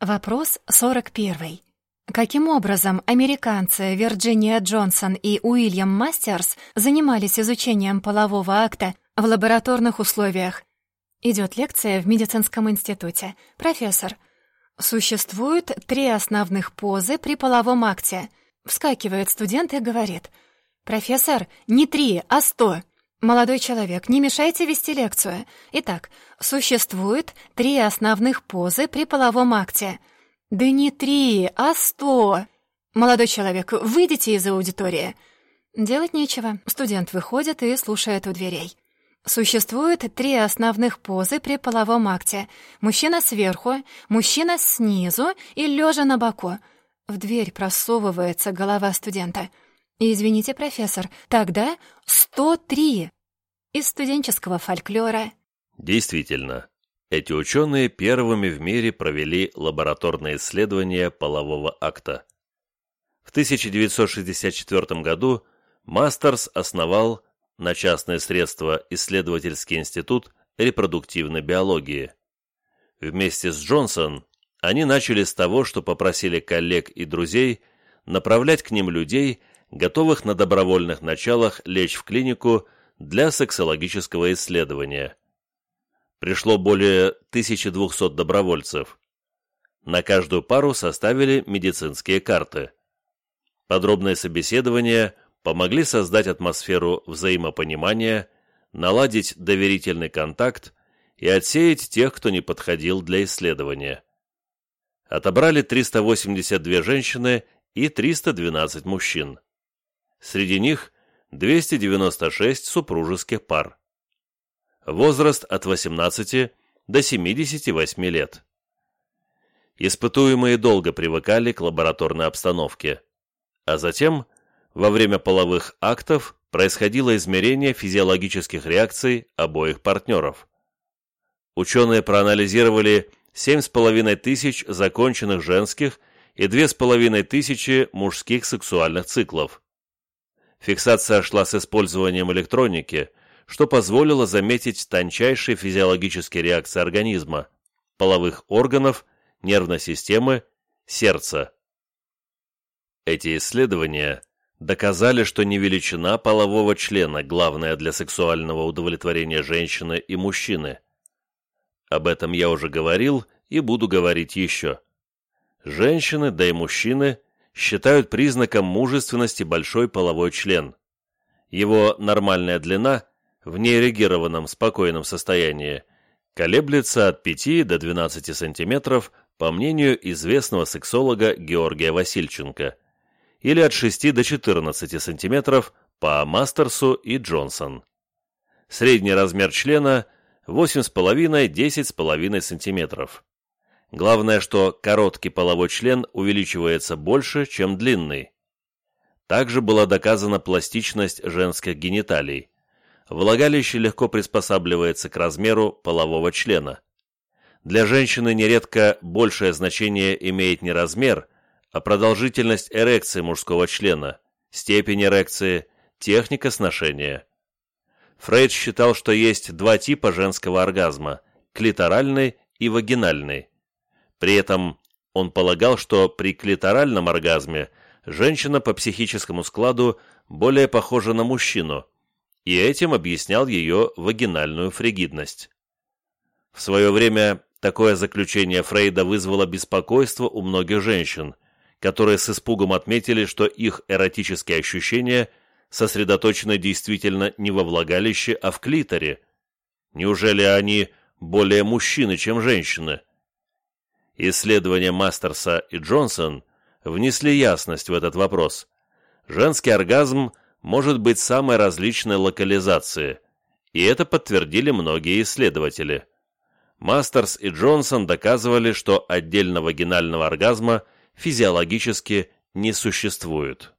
Вопрос 41. Каким образом американцы Вирджиния Джонсон и Уильям Мастерс занимались изучением полового акта в лабораторных условиях? Идет лекция в медицинском институте. Профессор. Существует три основных позы при половом акте. Вскакивает студент и говорит. Профессор, не три, а сто. Молодой человек, не мешайте вести лекцию. Итак, существует три основных позы при половом акте. Да не три, а сто. Молодой человек, выйдите из аудитории. Делать нечего. Студент выходит и слушает у дверей. Существует три основных позы при половом акте. Мужчина сверху, мужчина снизу и лежа на боку. В дверь просовывается голова студента — «Извините, профессор, тогда 103 из студенческого фольклора». Действительно, эти ученые первыми в мире провели лабораторное исследование полового акта. В 1964 году Мастерс основал на частные средства исследовательский институт репродуктивной биологии. Вместе с Джонсон они начали с того, что попросили коллег и друзей направлять к ним людей, готовых на добровольных началах лечь в клинику для сексологического исследования. Пришло более 1200 добровольцев. На каждую пару составили медицинские карты. Подробные собеседования помогли создать атмосферу взаимопонимания, наладить доверительный контакт и отсеять тех, кто не подходил для исследования. Отобрали 382 женщины и 312 мужчин. Среди них 296 супружеских пар. Возраст от 18 до 78 лет. Испытуемые долго привыкали к лабораторной обстановке, а затем, во время половых актов, происходило измерение физиологических реакций обоих партнеров. Ученые проанализировали 7,5 тысяч законченных женских и 2,5 тысячи мужских сексуальных циклов. Фиксация шла с использованием электроники, что позволило заметить тончайшие физиологические реакции организма, половых органов, нервной системы, сердца. Эти исследования доказали, что не величина полового члена главная для сексуального удовлетворения женщины и мужчины. Об этом я уже говорил и буду говорить еще. Женщины, да и мужчины считают признаком мужественности большой половой член. Его нормальная длина в неэрегированном спокойном состоянии колеблется от 5 до 12 см, по мнению известного сексолога Георгия Васильченко, или от 6 до 14 см по Мастерсу и Джонсон. Средний размер члена 8,5-10,5 см. Главное, что короткий половой член увеличивается больше, чем длинный. Также была доказана пластичность женских гениталий. Влагалище легко приспосабливается к размеру полового члена. Для женщины нередко большее значение имеет не размер, а продолжительность эрекции мужского члена, степень эрекции, техника сношения. Фрейд считал, что есть два типа женского оргазма – клиторальный и вагинальный. При этом он полагал, что при клиторальном оргазме женщина по психическому складу более похожа на мужчину, и этим объяснял ее вагинальную фригидность. В свое время такое заключение Фрейда вызвало беспокойство у многих женщин, которые с испугом отметили, что их эротические ощущения сосредоточены действительно не во влагалище, а в клиторе. Неужели они более мужчины, чем женщины? Исследования Мастерса и Джонсон внесли ясность в этот вопрос. Женский оргазм может быть самой различной локализации, и это подтвердили многие исследователи. Мастерс и Джонсон доказывали, что отдельного вагинального оргазма физиологически не существует.